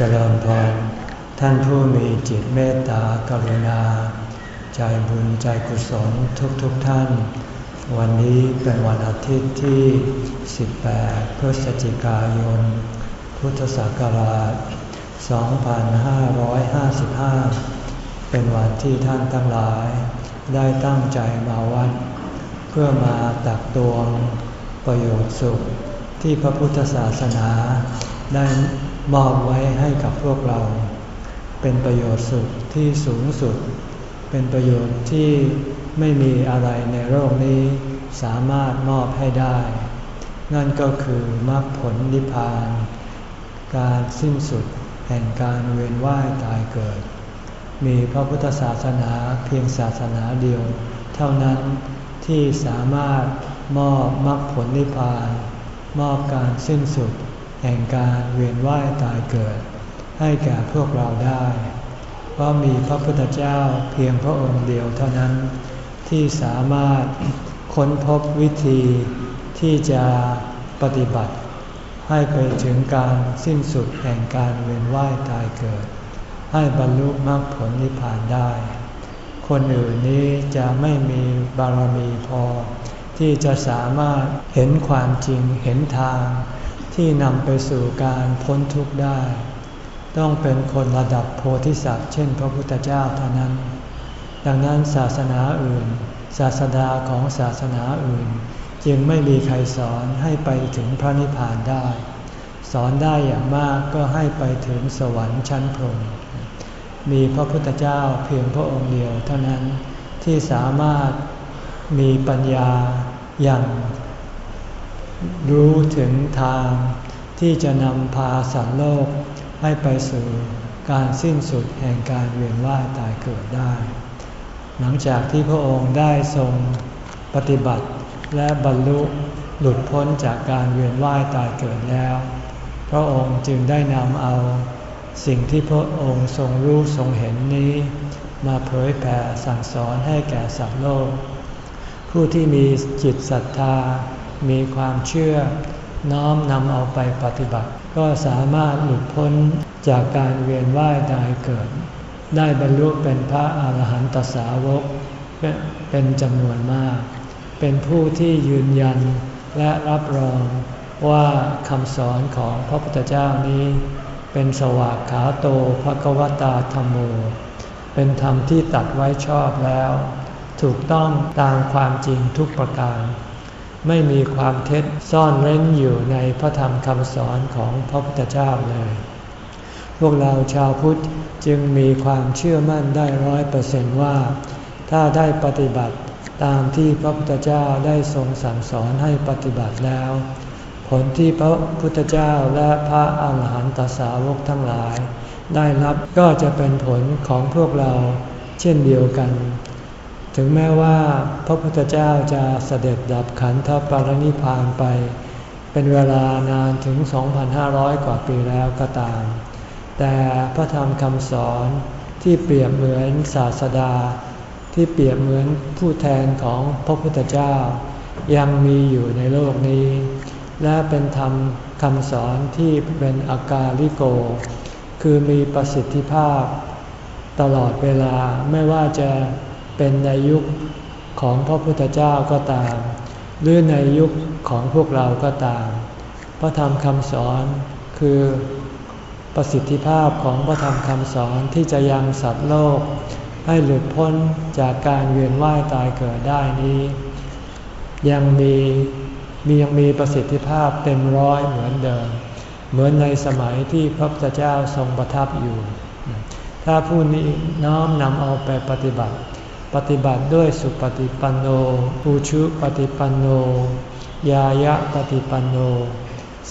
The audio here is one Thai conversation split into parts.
จริญพรท่านผู้มีจิตเมตตากรุณา ใจบุญใจกุศลทุกๆทท่าน วันนี้เป็นวันอาทิตย์ที่ 18 พฤศจิกายน พุทธศักราช 2555 เป็นวันที่ท่านทั้งหลาย ได้ตั้งใจมาวัด เพื่อมาตักตวงประโยชน์สุขที่พระพุทธศาสนาได้ มอบไว้ให้กับพวกเรา เป็นประโยชน์สุดที่สูงสุด เป็นประโยชน์ที่ไม่มีอะไรในโลกนี้ สามารถมอบให้ได้ นั่นก็คือมรรคผลนิพพาน การสิ้นสุดแห่งการเวียนว่ายตายเกิด มีพระพุทธศาสนาเพียงศาสนาเดียว เท่านั้นที่สามารถมอบมรรคผลนิพพาน มอบการสิ้นสุด แห่งการเวียนว่ายตายเกิด ให้แก่พวกเราได้ เพราะมีพระพุทธเจ้าเพียงพระองค์เดียวเท่านั้น ที่สามารถค้นพบวิธีที่จะปฏิบัติ ให้ไปถึงการสิ้นสุดแห่งการเวียนว่ายตายเกิด ให้บรรลุมรรคผลนิพพานได้ คนอื่นนี้จะไม่มีบารมีพอที่จะสามารถเห็นความจริงเห็นทาง ที่นำไปสู่การพ้นทุกข์ได้ ต้องเป็นคนระดับโพธิสัตว์ เช่นพระพุทธเจ้าเท่านั้น ดังนั้นศาสนาอื่น ศาสดาของศาสนาอื่น จึงไม่มีใครสอนให้ไปถึงพระนิพพานได้ สอนได้อย่างมากก็ให้ไปถึงสวรรค์ชั้นพรหมมีพระพุทธเจ้าเพียงพระองค์เดียวเท่านั้นที่สามารถมีปัญญาอย่าง รู้ถึงทางที่จะนำพาสัตว์โลกให้ไปสู่การสิ้นสุดแห่งการเวียนว่ายตายเกิดได้ หลังจากที่พระองค์ได้ทรงปฏิบัติและบรรลุหลุดพ้นจากการเวียนว่ายตายเกิดแล้ว พระองค์จึงได้นำเอา สิ่งที่พระองค์ทรงรู้ทรงเห็นนี้ มาเผยแผ่สั่งสอนให้แก่สัตว์โลก ผู้ที่มีจิตศรัทธา มีความเชื่อ น้อมนำเอาไปปฏิบัติ ก็สามารถหลุดพ้นจากการเวียนว่ายตายเกิด ได้บรรลุเป็นพระอาหารหันตสาวก เป็นจำนวนมาก เป็นผู้ที่ยืนยันและรับรองว่าคำสอนของพระพุทธเจ้านี้ เป็นสวากขาโตภควตาธรรมโม เป็นธรรมที่ตัดไว้ชอบแล้ว ถูกต้องตามความจริงทุกประการ ไม่มีความเท็จซ่อนเร้นอยู่ในพระธรรมคำสอนของพระพุทธเจ้าเลย พวกเราชาวพุทธจึงมีความเชื่อมั่นได้ร้อยเปอร์เซนต์ว่า ถ้าได้ปฏิบัติตามที่พระพุทธเจ้าได้ทรงสั่งสอนให้ปฏิบัติแล้ว ผลที่พระพุทธเจ้าและพระอาหารหันตสาวกทั้งหลาย ได้รับก็จะเป็นผลของพวกเราเช่นเดียวกัน ถึงแม้ว่าพระพุทธเจ้าจะเสด็จดับขันธปรินิพานไป เป็นเวลานานถึง 2,500 กว่าปีแล้วก็ตาม แต่พระธรรมคำสอนที่เปรียบเหมือนศาสดา ที่เปรียบเหมือนผู้แทนของพระพุทธเจ้า ยังมีอยู่ในโลกนี้ และเป็นธรรมคำสอนที่เป็นอากาลิโก คือมีประสิทธิภาพ ตลอดเวลาไม่ว่าจะ เป็นในยุคของพระพุทธเจ้าก็ตาม หรือในยุคของพวกเราก็ตาม พระธรรมคำสอนคือประสิทธิภาพของพระธรรมคำสอนที่จะยังสัตว์โลก ให้หลุดพ้นจากการเวียนว่ายตายเกิดได้นี้ ยังมีมียังมีประสิทธิภาพเต็มร้อยเหมือนเดิม เหมือนในสมัยที่พระพุทธเจ้าทรงประทับอยู่ ถ้าผู้นี้น้อมนำเอาไปปฏิบัติ ปฏิบัติด้วยสุปฏิปันโนอุชุปฏิปันโน ยายะปฏิปันโน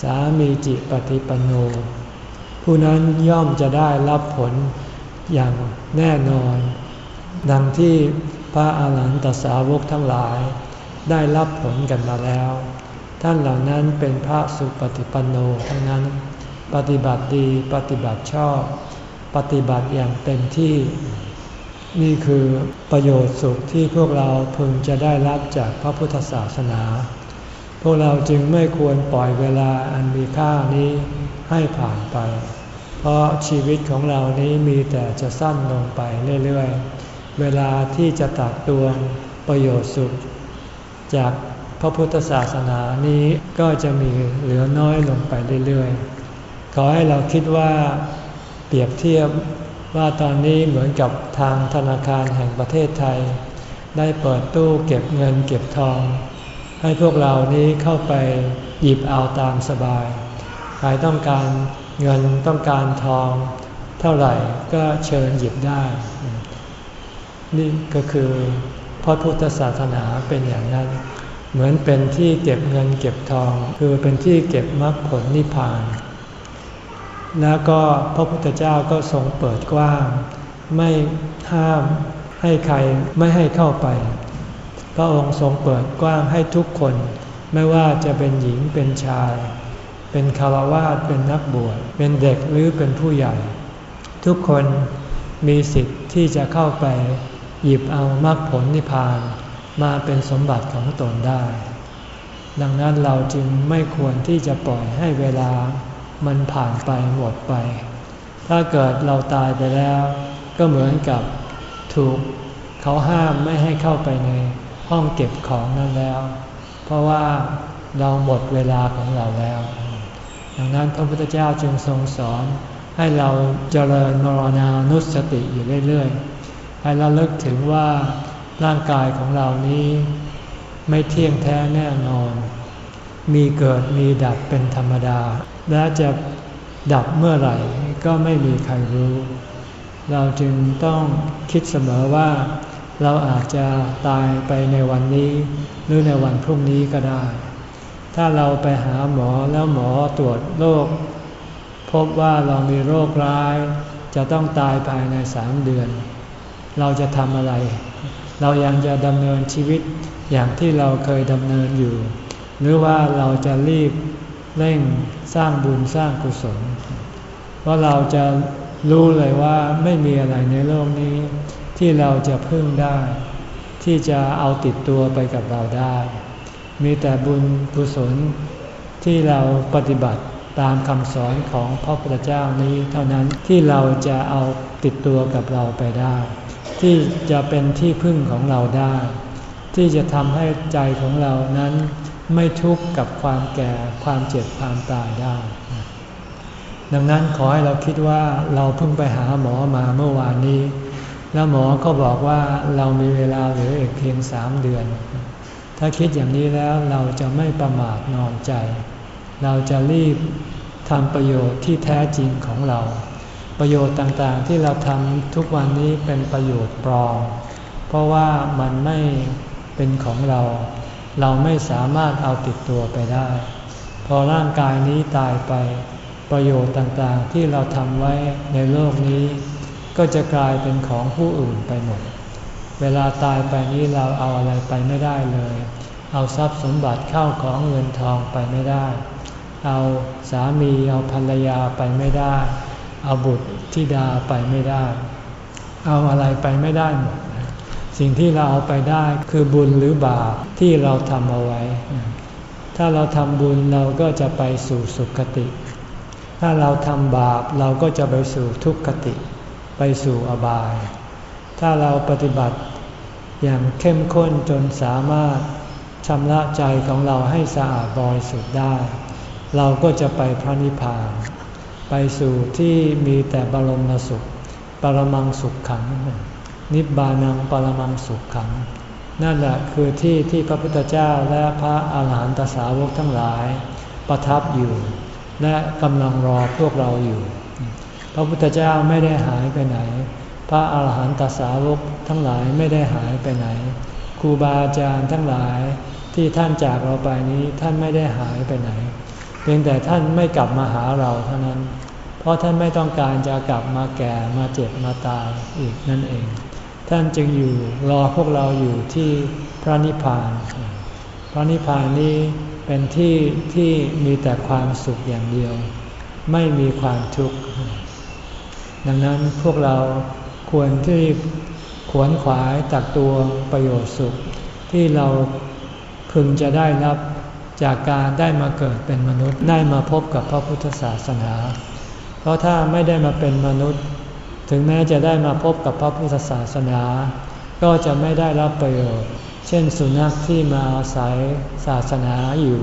สามีจิปฏิปันโน ผู้นั้นย่อมจะได้รับผลอย่างแน่นอน ดังที่พระอาหารหันตสาวกทั้งหลาย ได้รับผลกันมาแล้ว ท่านเหล่านั้นเป็นพระสุปฏิปันโนทั้งนั้น ปฏิบัติดีปฏิบัติชอบ ปฏิบัติอย่างเต็มที่ นี่คือประโยชน์สุขที่พวกเราพึงจะได้รับจากพระพุทธศาสนา พวกเราจึงไม่ควรปล่อยเวลาอันมีค่านี้ให้ผ่านไป เพราะชีวิตของเรานี้มีแต่จะสั้นลงไปเรื่อยๆ เวลาที่จะตักตวงประโยชน์สุข จากพระพุทธศาสนานี้ก็จะมีเหลือน้อยลงไปเรื่อยๆ ขอให้เราคิดว่าเปรียบเทียบ ว่าตอนนี้เหมือนกับทางธนาคารแห่งประเทศไทย ได้เปิดตู้เก็บเงินเก็บทอง ให้พวกเรานี้เข้าไปหยิบเอาตามสบาย ใครต้องการเงินต้องการทอง เท่าไหร่ก็เชิญหยิบได้ นี่ก็คือพระพุทธศาสนาเป็นอย่างนั้น เหมือนเป็นที่เก็บเงินเก็บทอง คือเป็นที่เก็บมรรคผลนิพพาน แล้วก็พระพุทธเจ้าก็ทรงเปิดกว้าง ไม่ห้ามให้ใครไม่ให้เข้าไป พระองค์ทรงเปิดกว้างให้ทุกคน ไม่ว่าจะเป็นหญิงเป็นชาย เป็นคารวาสเป็นนักบวชเป็นเด็กหรือเป็นผู้ใหญ่ ทุกคนมีสิทธิ์ที่จะเข้าไป หยิบเอามรรคผลนิพพานมาเป็นสมบัติของตนได้ ดังนั้นเราจึงไม่ควรที่จะปล่อยให้เวลา มันผ่านไปหมดไป ถ้าเกิดเราตายไปแล้ว ก็เหมือนกับถูกเขาห้ามไม่ให้เข้าไปในห้องเก็บของนั่นแล้ว เพราะว่าเราหมดเวลาของเราแล้ว ดังนั้นพระพุทธเจ้าจึงทรงสอนให้เราเจริญมรณานุสติอยู่เรื่อยๆ ให้เราเลิกถึงว่าร่างกายของเรานี้ ไม่เที่ยงแท้แน่นอน มีเกิดมีดับเป็นธรรมดา และจะดับเมื่อไหร่ก็ไม่มีใครรู้ เราจึงต้องคิดเสมอว่า เราอาจจะตายไปในวันนี้ หรือในวันพรุ่งนี้ก็ได้ ถ้าเราไปหาหมอแล้วหมอตรวจโรคพบว่าเรามีโรคร้าย จะต้องตายภายในสามเดือน เราจะทำอะไร เรายังจะดำเนินชีวิตอย่างที่เราเคยดำเนินอยู่ หรือว่าเราจะรีบ เร่งสร้างบุญสร้างกุศล เพราะเราจะรู้เลยว่าไม่มีอะไรในโลกนี้ ที่เราจะพึ่งได้ ที่จะเอาติดตัวไปกับเราได้ มีแต่บุญกุศลที่เราปฏิบัติตามคำสอนของพระพุทธเจ้านี้เท่านั้นที่เราจะเอาติดตัวกับเราไปได้ ที่จะเป็นที่พึ่งของเราได้ ที่จะทำให้ใจของเรานั้น ไม่ทุกข์กับความแก่ความเจ็บความตายได้ ดังนั้นขอให้เราคิดว่าเราเพิ่งไปหาหมอมาเมื่อวานนี้ แล้วหมอก็บอกว่าเรามีเวลาเหลืออีกเพียงสามเดือน ถ้าคิดอย่างนี้แล้วเราจะไม่ประมาทนอนใจ เราจะรีบทำประโยชน์ที่แท้จริงของเรา ประโยชน์ต่างๆที่เราทำทุกวันนี้เป็นประโยชน์ปลอมเพราะว่ามันไม่เป็นของเรา เราไม่สามารถเอาติดตัวไปได้ พอร่างกายนี้ตายไป ประโยชน์ต่างๆที่เราทำไว้ในโลกนี้ ก็จะกลายเป็นของผู้อื่นไปหมด เวลาตายไปนี้เราเอาอะไรไปไม่ได้เลย เอาทรัพย์สมบัติเข้าของเงินทองไปไม่ได้ เอาสามีเอาภรรยาไปไม่ได้ เอาบุตรธิดาไปไม่ได้ เอาอะไรไปไม่ได้หมด สิ่งที่เราเอาไปได้คือบุญหรือบาปที่เราทำเอาไว้ ถ้าเราทำบุญเราก็จะไปสู่สุคติ ถ้าเราทำบาปเราก็จะไปสู่ทุกขติ ไปสู่อบาย ถ้าเราปฏิบัติอย่างเข้มข้นจนสามารถชำระใจของเราให้สะอาดบริสุทธิ์ได้ เราก็จะไปพระนิพพาน ไปสู่ที่มีแต่บรมสุข ปรมังสุขขัง นิบบานังปรมังสุขขัง นั่นแหละคือที่ที่พระพุทธเจ้าและพระอาหารหันตสาวกทั้งหลาย ประทับอยู่ และกำลังรอพวกเราอยู่ พระพุทธเจ้าไม่ได้หายไปไหน พระอาหารหันตสาวกทั้งหลายไม่ได้หายไปไหนครูบาอาจารย์ทั้งหลายที่ท่านจากเราไปนี้ท่านไม่ได้หายไปไหน เพียงแต่ท่านไม่กลับมาหาเราเท่านั้น เพราะท่านไม่ต้องการจะกลับมาแก่มาเจ็บมาตายอีกนั่นเอง ท่านจึงอยู่รอพวกเราอยู่ที่พระนิพพาน พระนิพพานนี้เป็นที่ที่มีแต่ความสุขอย่างเดียว ไม่มีความทุกข์ ดังนั้นพวกเราควรที่ขวนขวายตักตัวประโยชน์สุข ที่เราพึงจะได้รับจากการได้มาเกิดเป็นมนุษย์ได้มาพบกับพระพุทธศาสนา เพเพราะถ้าไม่ได้มาเป็นมนุษย์ ถึงแม้จะได้มาพบกับพระพุทธศาสนา ก็จะไม่ได้รับประโยชน์ เช่นสุนัขที่มาอาศัยศาสนาอยู่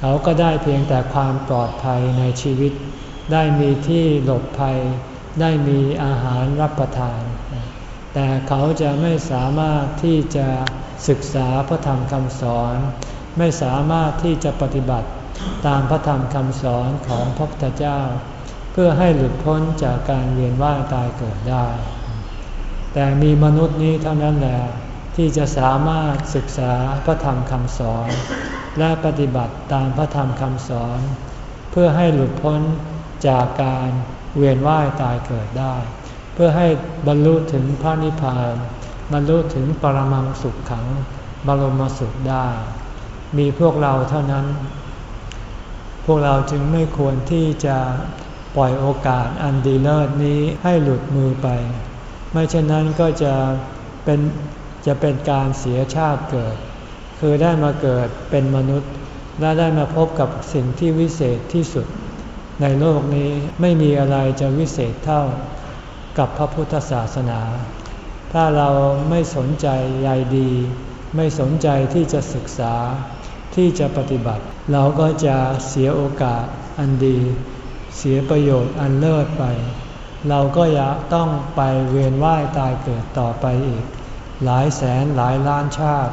เขาก็ได้เพียงแต่ความปลอดภัยในชีวิต ได้มีที่หลบภัย ได้มีอาหารรับประทาน แต่เขาจะไม่สามารถที่จะศึกษาพระธรรมคำสอน ไม่สามารถที่จะปฏิบัติตามพระธรรมคำสอนของพระพุทธเจ้า เพื่อให้หลุดพ้นจากการเวียนว่ายตายเกิดได้ แต่มีมนุษย์นี้เท่านั้นแหละที่จะสามารถศึกษาพระธรรมคำสอน และปฏิบัติตามพระธรรมคำสอน เพื่อให้หลุดพ้นจากการเวียนว่ายตายเกิดได้ เพื่อให้บรรลุถึงพระนิพพานบรรลุถึงปรมังสุขขังบรมสุขได้ มีพวกเราเท่านั้น พวกเราจึงไม่ควรที่จะ ปล่อยโอกาสอันดีเลิศนี้ให้หลุดมือไป ไม่เช่นนั้นก็จะเป็นจะเป็นการเสียชาติเกิด คือได้มาเกิดเป็นมนุษย์ และได้มาพบกับสิ่งที่วิเศษที่สุด ในโลกนี้ไม่มีอะไรจะวิเศษเท่ากับพระพุทธศาสนา ถ้าเราไม่สนใจใยดี ไม่สนใจที่จะศึกษาที่จะปฏิบัติ เราก็จะเสียโอกาสอันดี เสียประโยชน์อันเลิศไป เราก็อยากต้องไปเวียนว่ายตายเกิดต่อไปอีก หลายแสนหลายล้านชาติ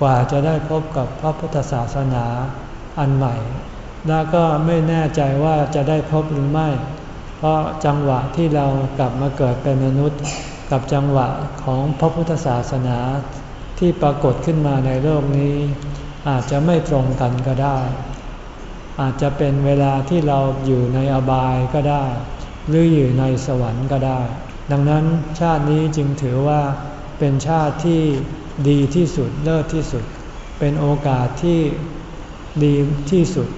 กว่าจะได้พบกับพระพุทธศาสนาอันใหม่ แล้วก็ไม่แน่ใจว่าจะได้พบหรือไม่ เพราะจังหวะที่เรากลับมาเกิดเป็นมนุษย์ กับจังหวะของพระพุทธศาสนาที่ปรากฏขึ้นมาในโลกนี้ อาจจะไม่ตรงกันก็ได้ อาจจะเป็นเวลาที่เราอยู่ในอบายก็ได้ หรืออยู่ในสวรรค์ก็ได้ ดังนั้นชาตินี้จึงถือว่าเป็นชาติที่ดีที่สุดเลิศที่สุด เป็นโอกาสที่ดีที่สุด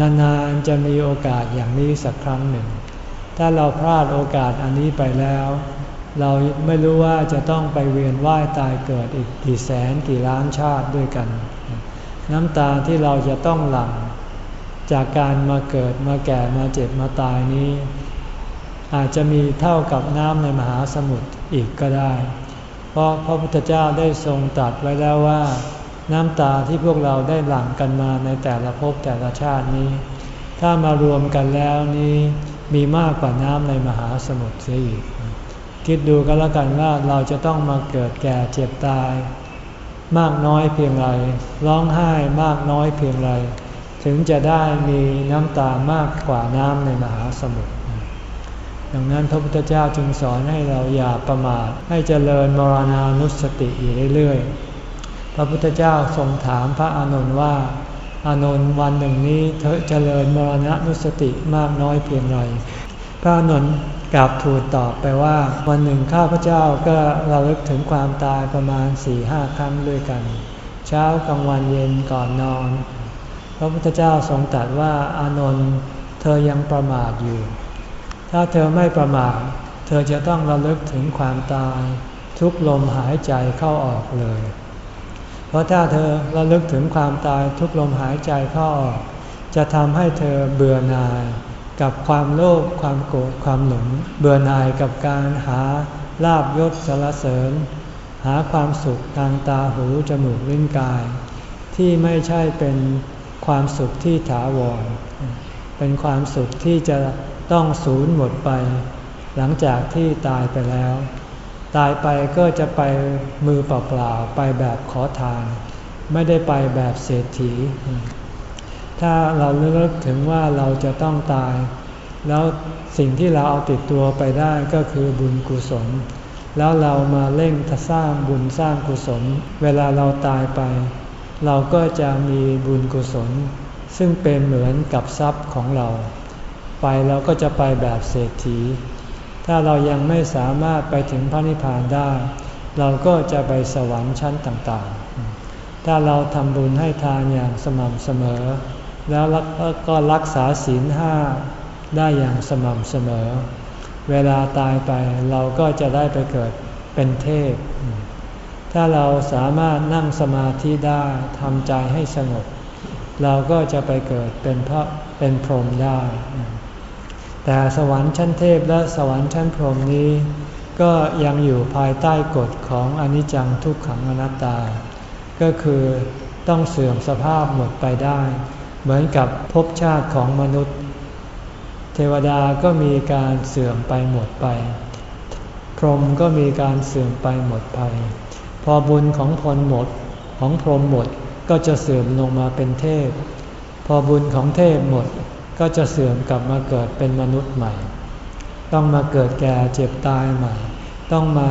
นานๆจะมีโอกาสอย่างนี้สักครั้งหนึ่ง ถ้าเราพลาดโอกาสอันนี้ไปแล้ว เราไม่รู้ว่าจะต้องไปเวียนว่ายตายเกิดอีกกี่แสนกี่ล้านชาติด้วยกัน น้ำตาที่เราจะต้องหลั่ง จากการมาเกิดมาแก่มาเจ็บมาตายนี้ อาจจะมีเท่ากับน้ำในมหาสมุทรอีกก็ได้ เพราะพระพุทธเจ้าได้ทรงตรัสไว้แล้วว่า น้ำตาที่พวกเราได้หลั่งกันมาในแต่ละภพแต่ละชาตินี้ ถ้ามารวมกันแล้วนี้มีมากกว่าน้ำในมหาสมุทรเสียอีก คิดดูกันแล้วกันว่าเราจะต้องมาเกิดแก่เจ็บตาย มากน้อยเพียงไรร้องไห้มากน้อยเพียงไร ถึงจะได้มีน้ำตามากกว่าน้ำในมหาสมุทร ดังนั้นพระพุทธเจ้าจึงสอนให้เราอย่าประมาท ให้เจริญมรณานุสติอยู่เรื่อยๆ พระพุทธเจ้าทรงถามพระอานนท์ว่า อานนท์วันหนึ่งนี้เธอเจริญมรณะนุสติมากน้อยเพียงไร พระอานนท์กลับทูลตอบไปว่า วันหนึ่งข้าพเจ้าก็ระลึกถึงความตายประมาณสี่ห้าครั้งด้วยกัน เช้ากลางวันเย็นก่อนนอน พระพุทธเจ้าทรงตรัสว่าอานนท์เธอยังประมาทอยู่ ถ้าเธอไม่ประมาทเธอจะต้องระลึกถึงความตาย ทุกลมหายใจเข้าออกเลย เพราะถ้าเธอระลึกถึงความตายทุกลมหายใจเข้าออก จะทำให้เธอเบื่อหน่ายกับความโลภความโกรธความหลงเบื่อหน่ายกับการหาลาบยศสารเสริญ หาความสุขทางตาหูจมูกลิ้นกาย ที่ไม่ใช่เป็น ความสุขที่ถาวร เป็นความสุขที่จะต้องสูญหมดไป หลังจากที่ตายไปแล้ว ตายไปก็จะไปมือเปล่าๆไปแบบขอทาน ไม่ได้ไปแบบเศรษฐี ถ้าเราเลิกถึงว่าเราจะต้องตาย แล้วสิ่งที่เราเอาติดตัวไปได้ก็คือบุญกุศล แล้วเรามาเร่งสร้างบุญสร้างกุศล เวลาเราตายไป เราก็จะมีบุญกุศล ซึ่งเป็นเหมือนกับทรัพย์ของเรา ไปเราก็จะไปแบบเศรษฐี ถ้าเรายังไม่สามารถไปถึงพระนิพพานได้ เราก็จะไปสวรรค์ชั้นต่างๆ ถ้าเราทำบุญให้ทานอย่างสม่ำเสมอ แล้วก็รักษาศีลห้าได้อย่างสม่ำเสมอ เวลาตายไปเราก็จะได้ไปเกิดเป็นเทพ ถ้าเราสามารถนั่งสมาธิได้ทำใจให้สงบ เราก็จะไปเกิดเป็นพระเป็นพรหมได้ แต่สวรรค์ชั้นเทพและสวรรค์ชั้นพรหมนี้ ก็ยังอยู่ภายใต้กฎของอนิจจังทุกขังอนัตตา ก็คือต้องเสื่อมสภาพหมดไปได้ เหมือนกับภพชาติของมนุษย์ เทวดาก็มีการเสื่อมไปหมดไป พรหมก็มีการเสื่อมไปหมดไป พอบุญของพลหมดของพรหมหมดก็จะเสื่อมลงมาเป็นเทพ พอบุญของเทพหมดก็จะเสื่อมกลับมาเกิดเป็นมนุษย์ใหม่ ต้องมาเกิดแก่เจ็บตายใหม่ ต้องมา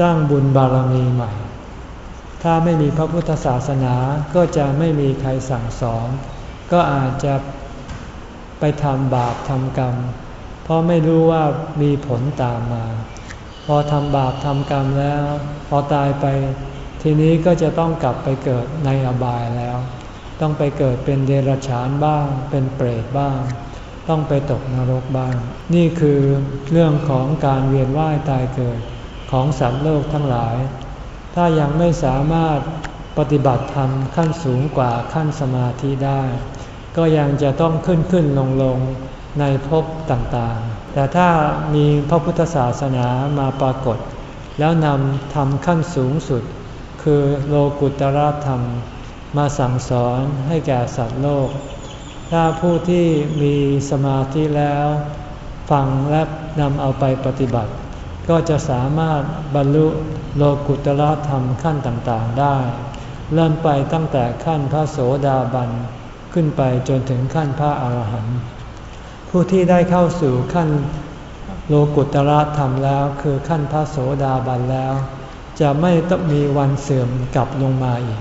สร้างบุญบารมีใหม่ ถ้าไม่มีพระพุทธศาสนาก็จะไม่มีใครสั่งสอน ก็อาจจะไปทำบาปทำกรรม เพราะไม่รู้ว่ามีผลตามมา พอทำบาปทำกรรมแล้ว พอตายไป ทีนี้ก็จะต้องกลับไปเกิดในอบายแล้ว ต้องไปเกิดเป็นเดรัจฉานบ้าง เป็นเปรตบ้าง ต้องไปตกนรกบ้าง นี่คือเรื่องของการเวียนว่ายตายเกิดของสัตว์โลกทั้งหลาย ถ้ายังไม่สามารถปฏิบัติธรรมขั้นสูงกว่าขั้นสมาธิได้ ก็ยังจะต้องขึ้นขึ้นลงลงในภพต่าง แต่ถ้ามีพระพุทธศาสนามาปรากฏ แล้วนำทำขั้นสูงสุด คือโลกุตรธรรม มาสั่งสอนให้แก่สัตว์โลก ถ้าผู้ที่มีสมาธิแล้ว ฟังและนำเอาไปปฏิบัติ ก็จะสามารถบรรลุโลกุตละธรรมขั้นต่างๆได้ เริ่มไปตั้งแต่ขั้นพระโสดาบันขึ้นไปจนถึงขั้นพระอาหารหันต์ ผู้ที่ได้เข้าสู่ขั้นโลกุตระธรรมแล้ว คือขั้นพระโสดาบันแล้ว จะไม่ต้องมีวันเสื่อมกลับลงมาอีก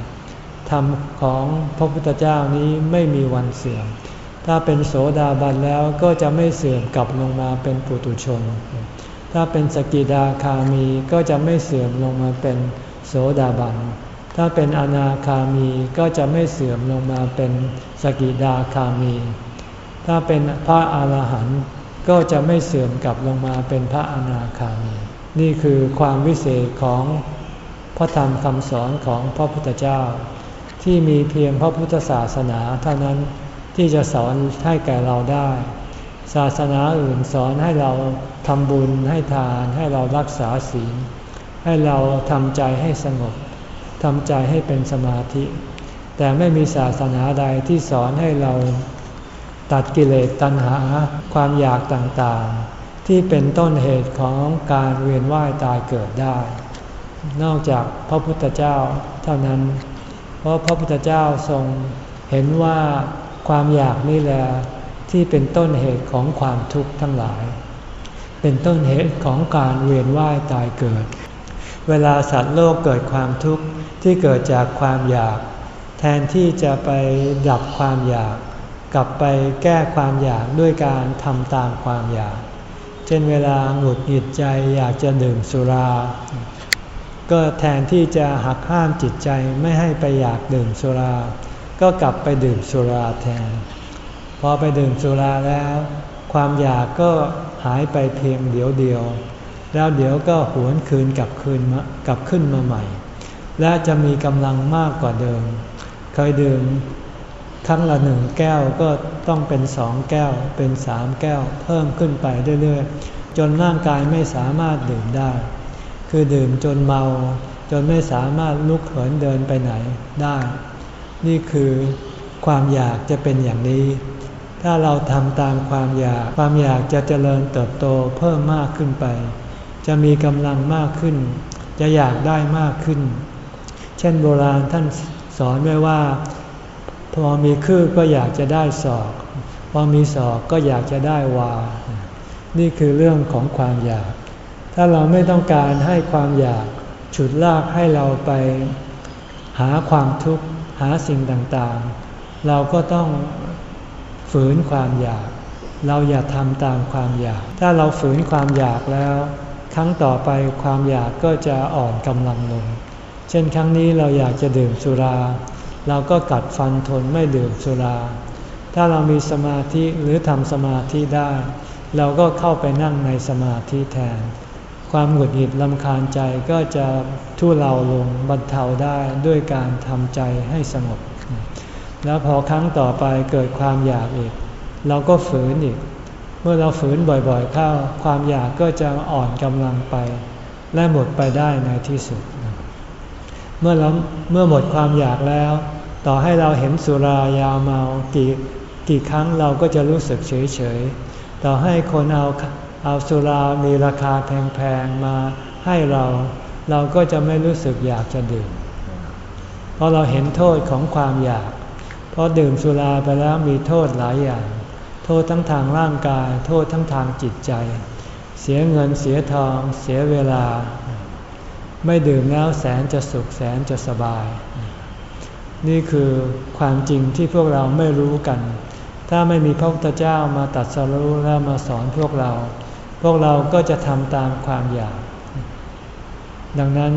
ธรรมของพระพุทธเจ้านี้ไม่มีวันเสื่อม ถ้าเป็นโสดาบันแล้วก็จะไม่เสื่อมกลับลงมาเป็นปุตุชน ถ้าเป็นสกิดาคามีก็จะไม่เสื่อมลงมาเป็นโสดาบัน ถ้าเป็นอนาคามีก็จะไม่เสื่อมลงมาเป็นสกิดาคามี ถ้าเป็นพระอาหารหันต์ก็จะไม่เสื่อมกลับลงมาเป็นพระอนาคามี นี่คือความวิเศษของพระธรรมคำสอนของพระพุทธเจ้า ที่มีเพียงพระพุทธศาสนาเท่านั้นที่จะสอนให้แก่เราได้ ศาสนาอื่นสอนให้เราทำบุญให้ทานให้เรารักษาศีลให้เราทำใจให้สงบทำใจให้เป็นสมาธิ แต่ไม่มีศาสนาใดที่สอนให้เรา ตัดกิเลสตัณหาความอยากต่างๆ ที่เป็นต้นเหตุของการเวียนว่ายตายเกิดได้ นอกจากพระพุทธเจ้าเท่านั้น เพราะพระพุทธเจ้าทรงเห็นว่าความอยากนี่แหละที่เป็นต้นเหตุของความทุกข์ทั้งหลาย เป็นต้นเหตุของการเวียนว่ายตายเกิด เวลาสัตว์โลกเกิดความทุกข์ที่เกิดจากความอยาก แทนที่จะไปดับความอยาก กลับไปแก้ความอยากด้วยการทำตามความอยาก เช่นเวลาหงุดหงิดใจอยากจะดื่มสุรา ก็แทนที่จะหักห้ามจิตใจไม่ให้ไปอยากดื่มสุรา ก็กลับไปดื่มสุราแทน พอไปดื่มสุราแล้ว ความอยากก็หายไปเพียงเดียวเดียว แล้วเดี๋ยวก็หวนคืนกลับคืนกลับขึ้นมาใหม่ และจะมีกำลังมากกว่าเดิม เคยดื่ม ครั้งละหนึ่งแก้วก็ต้องเป็นสองแก้ว เป็นสามแก้ว เพิ่มขึ้นไปเรื่อยๆ จนร่างกายไม่สามารถดื่มได้ คือดื่มจนเมา จนไม่สามารถลุกเหินเดินไปไหนได้ นี่คือความอยากจะเป็นอย่างนี้ ถ้าเราทำตามความอยาก ความอยากจะเจริญเติบโตเพิ่มมากขึ้นไป จะมีกำลังมากขึ้น จะอยากได้มากขึ้น เช่นโบราณท่านสอนไว้ว่า พอมีคือก็อยากจะได้ศอก พอมีศอกก็อยากจะได้วา นี่คือเรื่องของความอยาก ถ้าเราไม่ต้องการให้ความอยากฉุดลากให้เราไปหาความทุกข์หาสิ่งต่างๆ เราก็ต้องฝืนความอยาก เราอย่าทำตามความอยาก ถ้าเราฝืนความอยากแล้ว ครั้งต่อไปความอยากก็จะอ่อนกำลังลง เช่นครั้งนี้เราอยากจะดื่มสุรา เราก็กัดฟันทนไม่ดื่มสุรา ถ้าเรามีสมาธิหรือทำสมาธิได้ เราก็เข้าไปนั่งในสมาธิแทน ความหงุดหงิดลำคาญใจก็จะทุเลาลงบรรเทาได้ด้วยการทำใจให้สงบ แล้วพอครั้งต่อไปเกิดความอยากอีก เราก็ฝืนอีก เมื่อเราฝืนบ่อยๆเข้า ความอยากก็จะอ่อนกำลังไป และหมดไปได้ในที่สุด เมื่อเราเมื่อหมดความอยากแล้ว ต่อให้เราเห็นสุรายาเมากี่กี่ครั้งเราก็จะรู้สึกเฉยๆต่อให้คนเอาเอาสุรามีราคาแพงๆมาให้เรา เราก็จะไม่รู้สึกอยากจะดื่ม เพราะเราเห็นโทษของความอยาก เพราะดื่มสุราไปแล้วมีโทษหลายอย่าง โทษทั้งทางร่างกาย โทษทั้งทางจิตใจ เสียเงินเสียทอง เสียเวลา ไม่ดื่มแล้วแสนจะสุขแสนจะสบาย นี่คือความจริงที่พวกเราไม่รู้กัน ถ้าไม่มีพระพุทธเจ้ามาตัดสรู้แล้วมาสอนพวกเรา พวกเราก็จะทำตามความอยาก ดังนั้น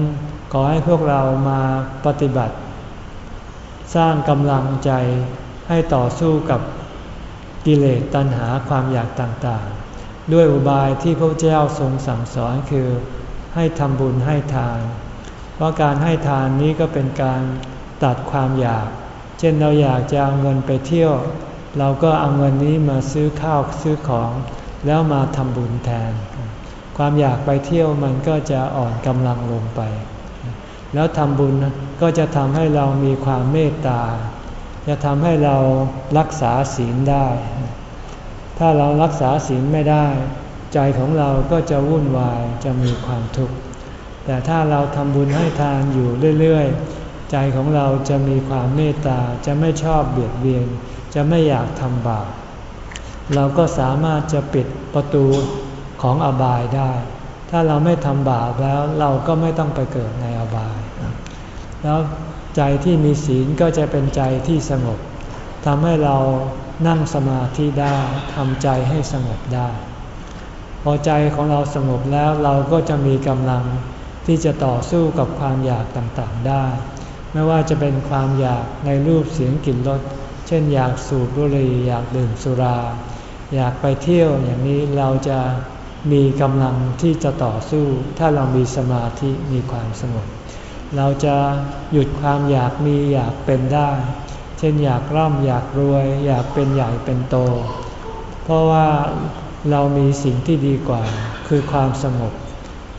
ขอให้พวกเรามาปฏิบัติ สร้างกำลังใจให้ต่อสู้กับกิเลสตัณหาความอยากต่างๆ ด้วยอุบายที่พระเจ้าทรงสั่งสอนคือ ให้ทำบุญให้ทาน เพราะการให้ทานนี้ก็เป็นการตัดความอยาก เช่นเราอยากจะเอาเงินไปเที่ยว เราก็เอาเงินนี้มาซื้อข้าวซื้อของ แล้วมาทำบุญแทน ความอยากไปเที่ยวมันก็จะอ่อนกำลังลงไป แล้วทำบุญก็จะทำให้เรามีความเมตตา จะทำให้เรารักษาศีลได้ ถ้าเรารักษาศีลไม่ได้ ใจของเราก็จะวุ่นวายจะมีความทุกข์ แต่ถ้าเราทำบุญให้ทานอยู่เรื่อยๆ ใจของเราจะมีความเมตตาจะไม่ชอบเบียดเบียน จะไม่อยากทำบาป เราก็สามารถจะปิดประตูของอบายได้ ถ้าเราไม่ทำบาปแล้วเราก็ไม่ต้องไปเกิดในอบาย แล้วใจที่มีศีลก็จะเป็นใจที่สงบทำให้เรานั่งสมาธิได้ทำใจให้สงบได้ พอใจของเราสงบแล้วเราก็จะมีกำลังที่จะต่อสู้กับความอยากต่างๆได้ ไม่ว่าจะเป็นความอยากในรูปเสียงกลิ่นรสเช่นอยากสูบบุหรี่อยากดื่มสุรา อยากไปเที่ยวอย่างนี้เราจะมีกำลังที่จะต่อสู้ ถ้าเรามีสมาธิมีความสงบเราจะหยุดความอยากมีอยากเป็นได้ เช่นอยากร่ำอยากรวย อยากเป็นใหญ่เป็นโต เพราะว่า เรามีสิ่งที่ดีกว่า คือความสงบ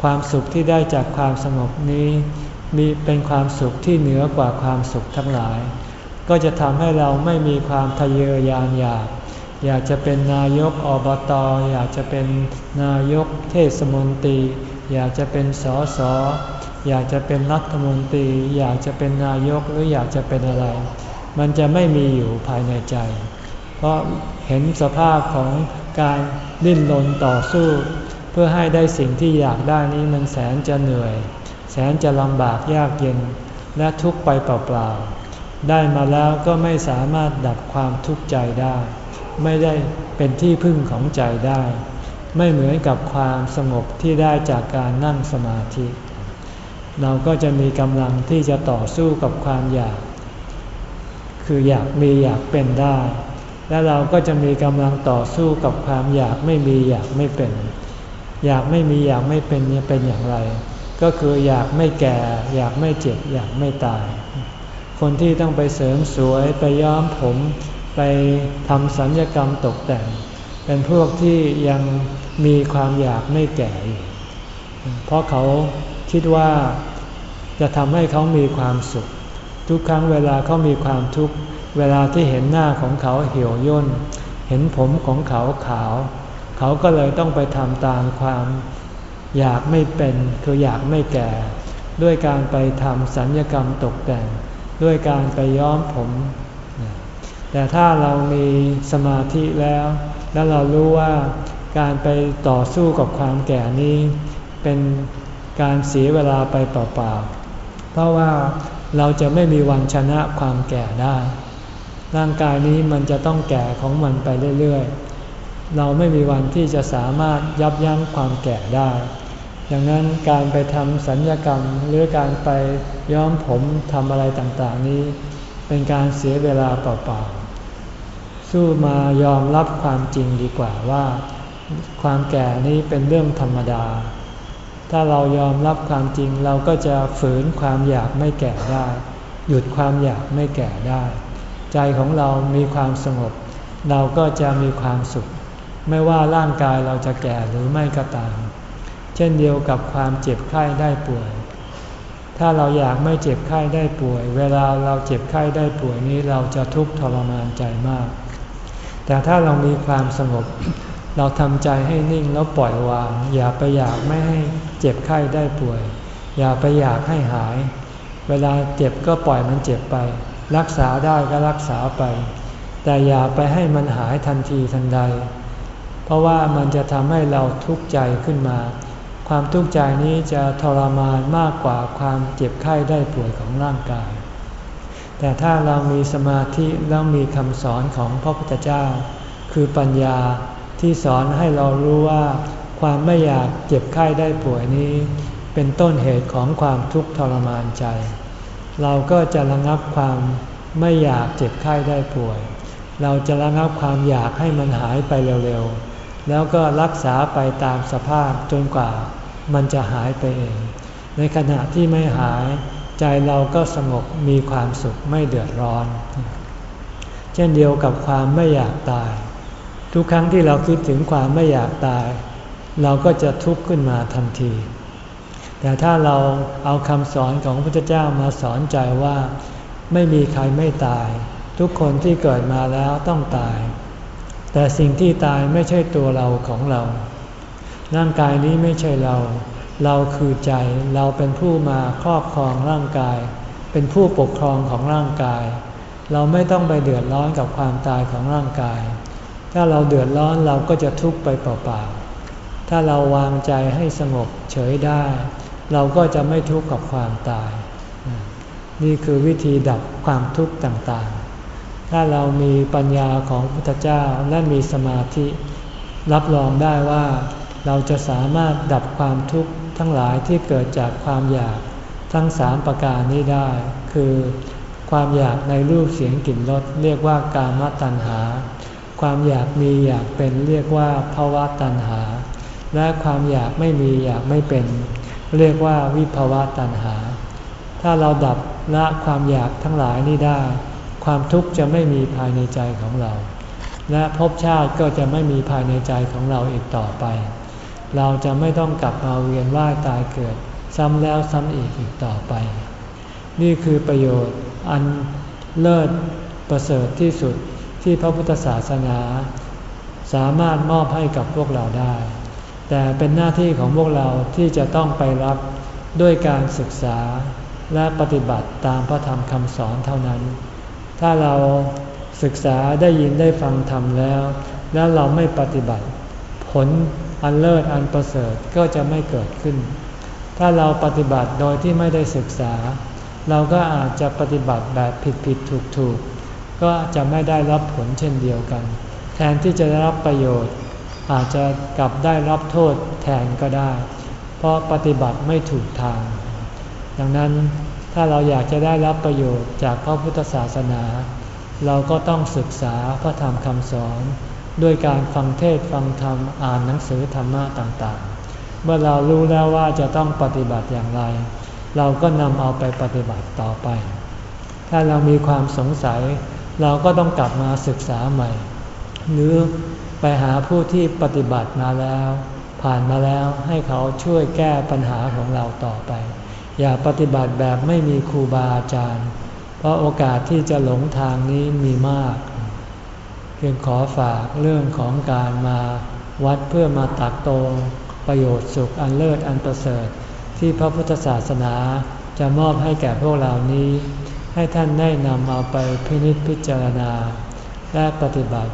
ความสุขที่ได้จากความสงบนี้ มีเป็นความสุขที่เหนือกว่าความสุขทั้งหลาย ก็จะทำให้เราไม่มีความทะเยอทะยานอยาก อยากจะเป็นนายกอบตออยากจะเป็นนายกเทศมนตรี อยากจะเป็นสอสออยากจะเป็นรัฐมนตรี อยากจะเป็นนายกหรืออยากจะเป็นอะไร มันจะไม่มีอยู่ภายในใจ เพราะเห็นสภาพของ การดิ้นรนต่อสู้ เพื่อให้ได้สิ่งที่อยากได้นี้มันแสนจะเหนื่อย แสนจะลำบากยากเย็น และทุกข์ไปเปล่าๆได้มาแล้วก็ไม่สามารถดับความทุกข์ใจได้ ไม่ได้เป็นที่พึ่งของใจได้ ไม่เหมือนกับความสงบที่ได้จากการนั่งสมาธิ เราก็จะมีกำลังที่จะต่อสู้กับความอยาก คืออยากมีอยากเป็นได้ และเราก็จะมีกำลังต่อสู้กับความอยากไม่มีอยากไม่เป็น อยากไม่มีอยากไม่เป็นจะเป็นอย่างไร ก็คืออยากไม่แก่ อยากไม่เจ็บ อยากไม่ตาย คนที่ต้องไปเสริมสวยไปย้อมผมไปทำสัญญกรรมตกแต่ง เป็นพวกที่ยังมีความอยากไม่แก่อยู่เพราะเขาคิดว่าจะทำให้เขามีความสุข ทุกครั้งเวลาเขามีความทุกข์ เวลาที่เห็นหน้าของเขาเหี่ยวย่น เห็นผมของเขาขาว เขาก็เลยต้องไปทำตามความ อยากไม่เป็นคืออยากไม่แก่ ด้วยการไปทำสัญญกรรมตกแต่ง ด้วยการไปย้อมผม แต่ถ้าเรามีสมาธิแล้ว แล้วเรารู้ว่าการไปต่อสู้กับความแก่นี้เป็นการเสียเวลาไปเปล่าๆ เพราะว่าเราจะไม่มีวันชนะความแก่ได้ ร่างกายนี้มันจะต้องแก่ของมันไปเรื่อยๆ เราไม่มีวันที่จะสามารถยับยั้งความแก่ได้ ดังนั้นการไปทำสัญญกรรมหรือการไปย้อมผมทำอะไรต่างๆนี้ เป็นการเสียเวลาเปล่าๆ สู้มายอมรับความจริงดีกว่าว่า ความแก่นี้เป็นเรื่องธรรมดา ถ้าเรายอมรับความจริงเราก็จะฝืนความอยากไม่แก่ได้ หยุดความอยากไม่แก่ได้ ใจของเรามีความสงบ เราก็จะมีความสุข ไม่ว่าร่างกายเราจะแก่หรือไม่ก็ตาม เช่นเดียวกับความเจ็บไข้ได้ป่วย ถ้าเราอยากไม่เจ็บไข้ได้ป่วย เวลาเราเจ็บไข้ได้ป่วยนี้เราจะทุกข์ทรมานใจมาก แต่ถ้าเรามีความสงบ เราทำใจให้นิ่งแล้วปล่อยวาง อย่าไปอยากไม่ให้เจ็บไข้ได้ป่วย อย่าไปอยากให้หาย เวลาเจ็บก็ปล่อยมันเจ็บไป รักษาได้ก็รักษาไป แต่อย่าไปให้มันหายทันทีทันใด เพราะว่ามันจะทำให้เราทุกข์ใจขึ้นมา ความทุกข์ใจนี้จะทรมานมากกว่าความเจ็บไข้ได้ป่วยของร่างกาย แต่ถ้าเรามีสมาธิแล้วมีคำสอนของพระพุทธเจ้า คือปัญญาที่สอนให้เรารู้ว่า ความไม่อยากเจ็บไข้ได้ป่วยนี้ เป็นต้นเหตุของความทุกข์ทรมานใจ เราก็จะระงับความไม่อยากเจ็บไข้ได้ป่วย เราจะระงับความอยากให้มันหายไปเร็วๆ แล้วก็รักษาไปตามสภาพจนกว่ามันจะหายไปเอง ในขณะที่ไม่หาย ใจเราก็สงบมีความสุขไม่เดือดร้อน เช่นเดียวกับความไม่อยากตาย ทุกครั้งที่เราคิดถึงความไม่อยากตาย เราก็จะทุกข์ขึ้นมาทันที แต่ถ้าเราเอาคำสอนของพระพุทธเจ้ามาสอนใจว่าไม่มีใครไม่ตาย ทุกคนที่เกิดมาแล้วต้องตาย แต่สิ่งที่ตายไม่ใช่ตัวเราของเรา ร่างกายนี้ไม่ใช่เรา เราคือใจเราเป็นผู้มาครอบครองร่างกาย เป็นผู้ปกครองของร่างกาย เราไม่ต้องไปเดือดร้อนกับความตายของร่างกาย ถ้าเราเดือดร้อนเราก็จะทุกข์ไปเปล่าๆถ้าเราวางใจให้สงบเฉยได้ เราก็จะไม่ทุกข์กับความตาย นี่คือวิธีดับความทุกข์ต่างๆ ถ้าเรามีปัญญาของพุทธเจ้าและมีสมาธิรับรองได้ว่าเราจะสามารถดับความทุกข์ทั้งหลายที่เกิดจากความอยากทั้งสามประการนี้ได้ คือความอยากในรูปเสียงกลิ่นรสเรียกว่ากามตัณหา ความอยากมีอยากเป็นเรียกว่าภาวะตัณหา และความอยากไม่มีอยากไม่เป็น เรียกว่าวิภาวะตัณหา ถ้าเราดับละความอยากทั้งหลายนี้ได้ ความทุกข์จะไม่มีภายในใจของเรา และภพชาติก็จะไม่มีภายในใจของเราอีกต่อไป เราจะไม่ต้องกลับมาเวียนว่ายตายเกิด ซ้ำแล้วซ้ำอีกอีกต่อไป นี่คือประโยชน์อันเลิศประเสริฐที่สุดที่พระพุทธศาสนา สามารถมอบให้กับพวกเราได้ แต่เป็นหน้าที่ของพวกเราที่จะต้องไปรับด้วยการศึกษาและปฏิบัติตามพระธรรมคำสอนเท่านั้น ถ้าเราศึกษาได้ยินได้ฟังธรรมแล้ว แล้วเราไม่ปฏิบัติ ผลอันเลิศอันประเสริฐก็จะไม่เกิดขึ้น ถ้าเราปฏิบัติโดยที่ไม่ได้ศึกษา เราก็อาจจะปฏิบัติแบบผิดผิดถูกถูกก็จะไม่ได้รับผลเช่นเดียวกัน แทนที่จะได้รับประโยชน์ อาจจะกลับได้รับโทษแทนก็ได้ เพราะปฏิบัติไม่ถูกทาง ดังนั้นถ้าเราอยากจะได้รับประโยชน์จากพระพุทธศาสนา เราก็ต้องศึกษาพระธรรมคำสอน ด้วยการฟังเทศฟังธรรมอ่านหนังสือธรรมะต่างๆ เมื่อเรารู้แล้วว่าจะต้องปฏิบัติอย่างไร เราก็นำเอาไปปฏิบัติต่อไป ถ้าเรามีความสงสัย เราก็ต้องกลับมาศึกษาใหม่ หรือ ไปหาผู้ที่ปฏิบัติมาแล้ว ผ่านมาแล้วให้เขาช่วยแก้ปัญหาของเราต่อไป อย่าปฏิบัติแบบไม่มีครูบาอาจารย์ เพราะโอกาสที่จะหลงทางนี้มีมากเพียงขอฝากเรื่องของการมาวัดเพื่อมาตักตรงประโยชน์สุขอันเลิศอันประเสริฐ ที่พระพุทธศาสนาจะมอบให้แก่พวกเรานี้ ให้ท่านได้นำเอาไปพินิจพิจารณา และปฏิบัติ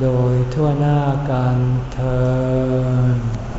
โดยทั่วหน้ากันเธอ